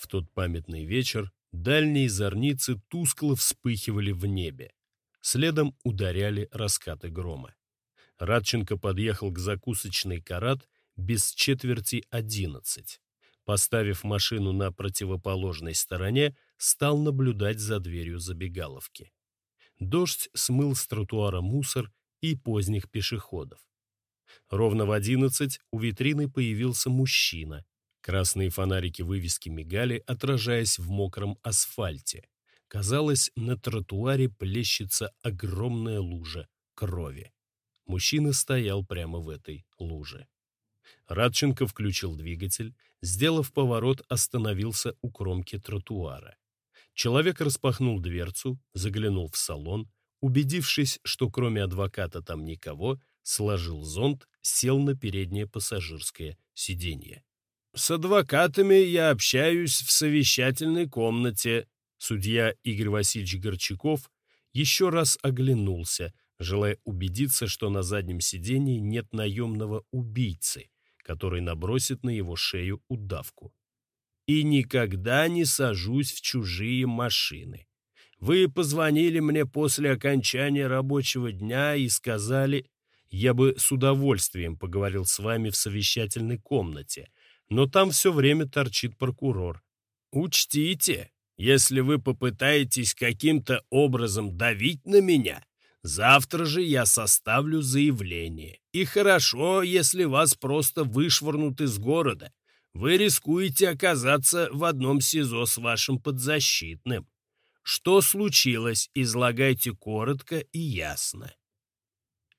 В тот памятный вечер дальние зорницы тускло вспыхивали в небе. Следом ударяли раскаты грома. Радченко подъехал к закусочной «Карат» без четверти одиннадцать. Поставив машину на противоположной стороне, стал наблюдать за дверью забегаловки. Дождь смыл с тротуара мусор и поздних пешеходов. Ровно в одиннадцать у витрины появился мужчина. Красные фонарики вывески мигали, отражаясь в мокром асфальте. Казалось, на тротуаре плещется огромная лужа крови. Мужчина стоял прямо в этой луже. Радченко включил двигатель, сделав поворот, остановился у кромки тротуара. Человек распахнул дверцу, заглянул в салон, убедившись, что кроме адвоката там никого, сложил зонт, сел на переднее пассажирское сиденье. «С адвокатами я общаюсь в совещательной комнате», судья Игорь Васильевич Горчаков еще раз оглянулся, желая убедиться, что на заднем сидении нет наемного убийцы, который набросит на его шею удавку. «И никогда не сажусь в чужие машины. Вы позвонили мне после окончания рабочего дня и сказали, я бы с удовольствием поговорил с вами в совещательной комнате, но там все время торчит прокурор. Учтите, если вы попытаетесь каким-то образом давить на меня, Завтра же я составлю заявление. И хорошо, если вас просто вышвырнут из города. Вы рискуете оказаться в одном СИЗО с вашим подзащитным. Что случилось, излагайте коротко и ясно.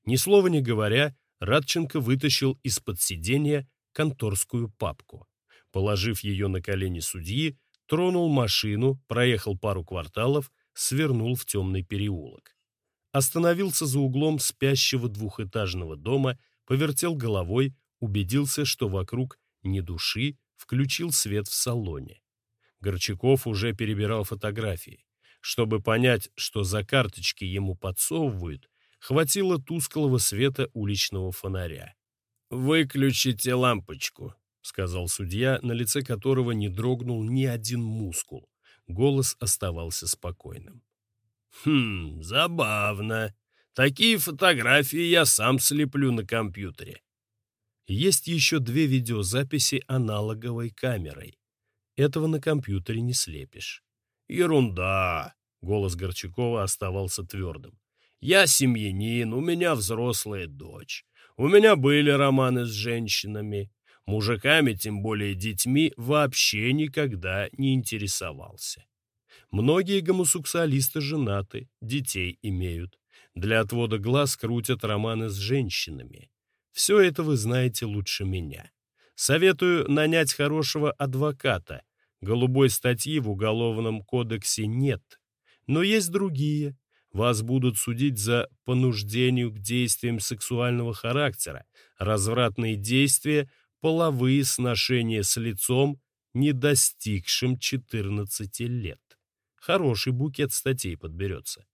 Ни слова не говоря, Радченко вытащил из-под сиденья конторскую папку. Положив ее на колени судьи, тронул машину, проехал пару кварталов, свернул в темный переулок остановился за углом спящего двухэтажного дома, повертел головой, убедился, что вокруг ни души, включил свет в салоне. Горчаков уже перебирал фотографии. Чтобы понять, что за карточки ему подсовывают, хватило тусклого света уличного фонаря. «Выключите лампочку», — сказал судья, на лице которого не дрогнул ни один мускул. Голос оставался спокойным. Хм, забавно. Такие фотографии я сам слеплю на компьютере. Есть еще две видеозаписи аналоговой камерой. Этого на компьютере не слепишь. Ерунда. Голос Горчакова оставался твердым. Я семьянин, у меня взрослая дочь. У меня были романы с женщинами. Мужиками, тем более детьми, вообще никогда не интересовался. Многие гомосексуалисты женаты, детей имеют. Для отвода глаз крутят романы с женщинами. Все это вы знаете лучше меня. Советую нанять хорошего адвоката. Голубой статьи в Уголовном кодексе нет. Но есть другие. Вас будут судить за понуждению к действиям сексуального характера, развратные действия, половые сношения с лицом, не достигшим 14 лет хороший букет статей подберется.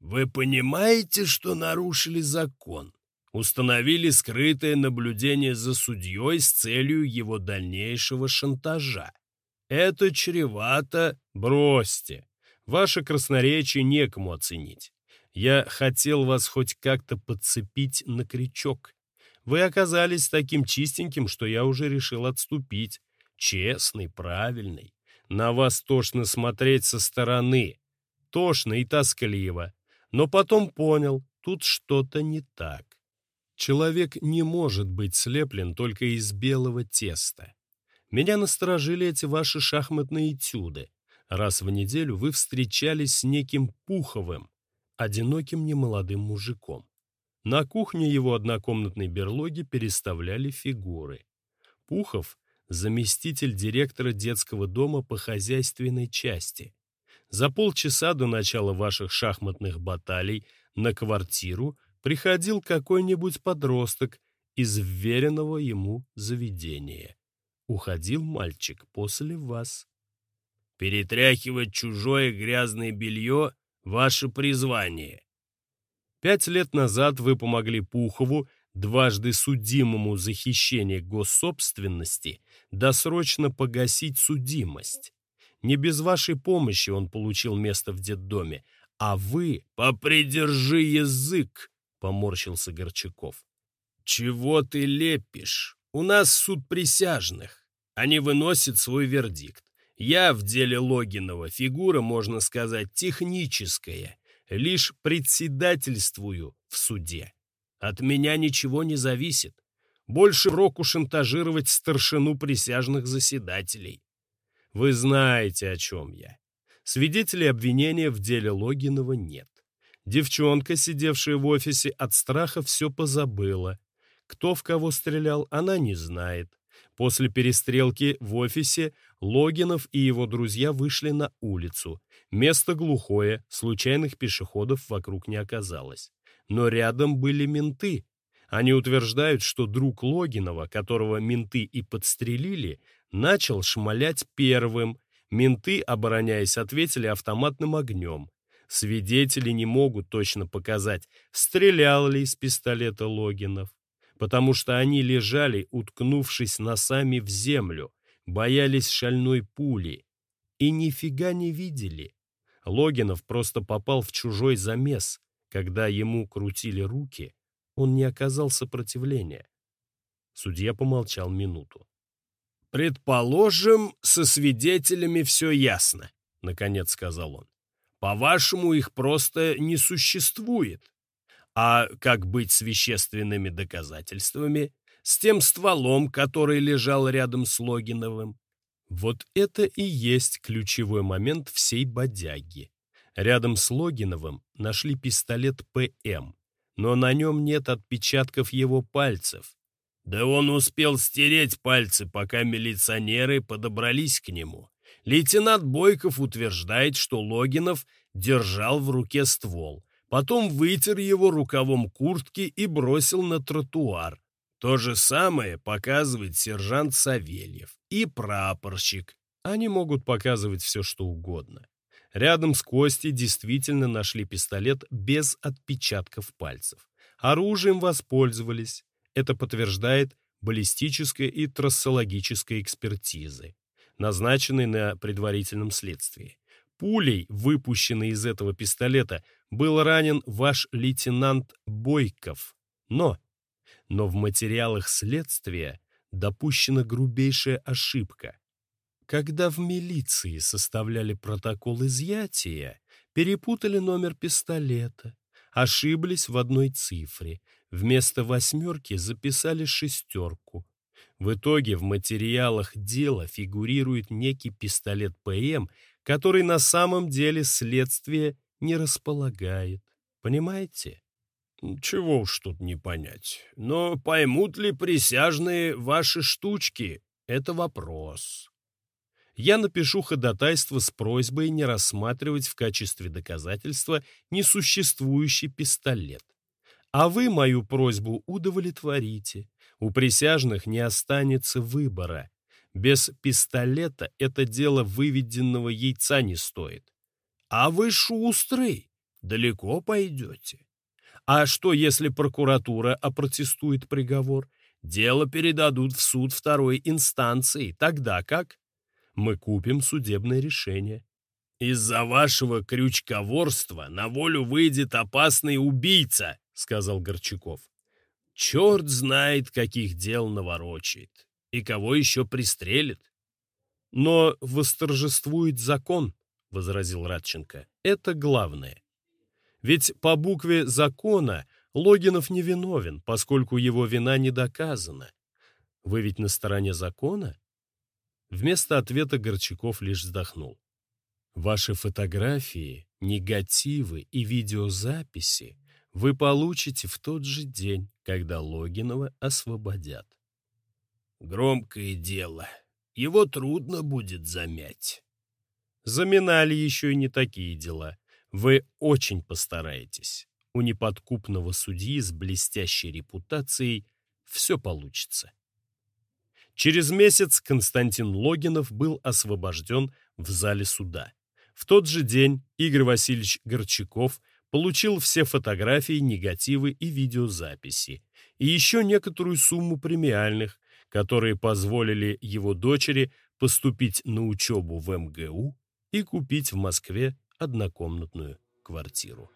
Вы понимаете, что нарушили закон? Установили скрытое наблюдение за судьей с целью его дальнейшего шантажа. Это чревато... Бросьте. Ваше красноречие некому оценить. Я хотел вас хоть как-то подцепить на крючок. Вы оказались таким чистеньким, что я уже решил отступить. Честный, правильный. На вас тошно смотреть со стороны. Тошно и тоскливо. Но потом понял, тут что-то не так. Человек не может быть слеплен только из белого теста. Меня насторожили эти ваши шахматные этюды. Раз в неделю вы встречались с неким Пуховым, одиноким немолодым мужиком. На кухне его однокомнатной берлоги переставляли фигуры. Пухов заместитель директора детского дома по хозяйственной части. За полчаса до начала ваших шахматных баталий на квартиру приходил какой-нибудь подросток из вверенного ему заведения. Уходил мальчик после вас. Перетряхивать чужое грязное белье — ваше призвание. Пять лет назад вы помогли Пухову дважды судимому за хищение госсобственности досрочно погасить судимость. Не без вашей помощи он получил место в детдоме. А вы... «Попридержи язык!» — поморщился Горчаков. «Чего ты лепишь? У нас суд присяжных. Они выносят свой вердикт. Я в деле Логинова фигура, можно сказать, техническая. Лишь председательствую в суде. От меня ничего не зависит. Больше року шантажировать старшину присяжных заседателей. Вы знаете, о чем я. Свидетелей обвинения в деле Логинова нет. Девчонка, сидевшая в офисе, от страха все позабыла. Кто в кого стрелял, она не знает. После перестрелки в офисе Логинов и его друзья вышли на улицу. Место глухое, случайных пешеходов вокруг не оказалось. Но рядом были менты. Они утверждают, что друг Логинова, которого менты и подстрелили, начал шмалять первым. Менты, обороняясь, ответили автоматным огнем. Свидетели не могут точно показать, стрелял ли из пистолета Логинов, потому что они лежали, уткнувшись носами в землю, боялись шальной пули и нифига не видели. Логинов просто попал в чужой замес. Когда ему крутили руки, он не оказал сопротивления. Судья помолчал минуту. «Предположим, со свидетелями все ясно», — наконец сказал он. «По-вашему, их просто не существует. А как быть с вещественными доказательствами, с тем стволом, который лежал рядом с Логиновым?» Вот это и есть ключевой момент всей бодяги. Рядом с Логиновым нашли пистолет ПМ, но на нем нет отпечатков его пальцев. Да он успел стереть пальцы, пока милиционеры подобрались к нему. Лейтенант Бойков утверждает, что Логинов держал в руке ствол, потом вытер его рукавом куртки и бросил на тротуар. То же самое показывает сержант Савельев и прапорщик. Они могут показывать все, что угодно. Рядом с Костей действительно нашли пистолет без отпечатков пальцев. Оружием воспользовались. Это подтверждает баллистическая и трассологическая экспертизы, назначенные на предварительном следствии. Пулей, выпущенной из этого пистолета, был ранен ваш лейтенант Бойков. Но, но в материалах следствия допущена грубейшая ошибка. Когда в милиции составляли протокол изъятия, перепутали номер пистолета, ошиблись в одной цифре, вместо восьмерки записали шестерку. В итоге в материалах дела фигурирует некий пистолет ПМ, который на самом деле следствие не располагает. Понимаете? Чего уж тут не понять. Но поймут ли присяжные ваши штучки? Это вопрос я напишу ходатайство с просьбой не рассматривать в качестве доказательства несуществующий пистолет. А вы мою просьбу удовлетворите. У присяжных не останется выбора. Без пистолета это дело выведенного яйца не стоит. А вы шустрый, далеко пойдете. А что, если прокуратура опротестует приговор? Дело передадут в суд второй инстанции. Тогда как? мы купим судебное решение. «Из-за вашего крючковорства на волю выйдет опасный убийца», — сказал Горчаков. «Черт знает, каких дел наворочает. И кого еще пристрелит». «Но восторжествует закон», — возразил Радченко. «Это главное. Ведь по букве закона Логинов не виновен, поскольку его вина не доказана. Вы ведь на стороне закона?» Вместо ответа Горчаков лишь вздохнул. Ваши фотографии, негативы и видеозаписи вы получите в тот же день, когда Логинова освободят. Громкое дело. Его трудно будет замять. Заминали еще и не такие дела. Вы очень постараетесь. У неподкупного судьи с блестящей репутацией все получится. Через месяц Константин Логинов был освобожден в зале суда. В тот же день Игорь Васильевич Горчаков получил все фотографии, негативы и видеозаписи, и еще некоторую сумму премиальных, которые позволили его дочери поступить на учебу в МГУ и купить в Москве однокомнатную квартиру.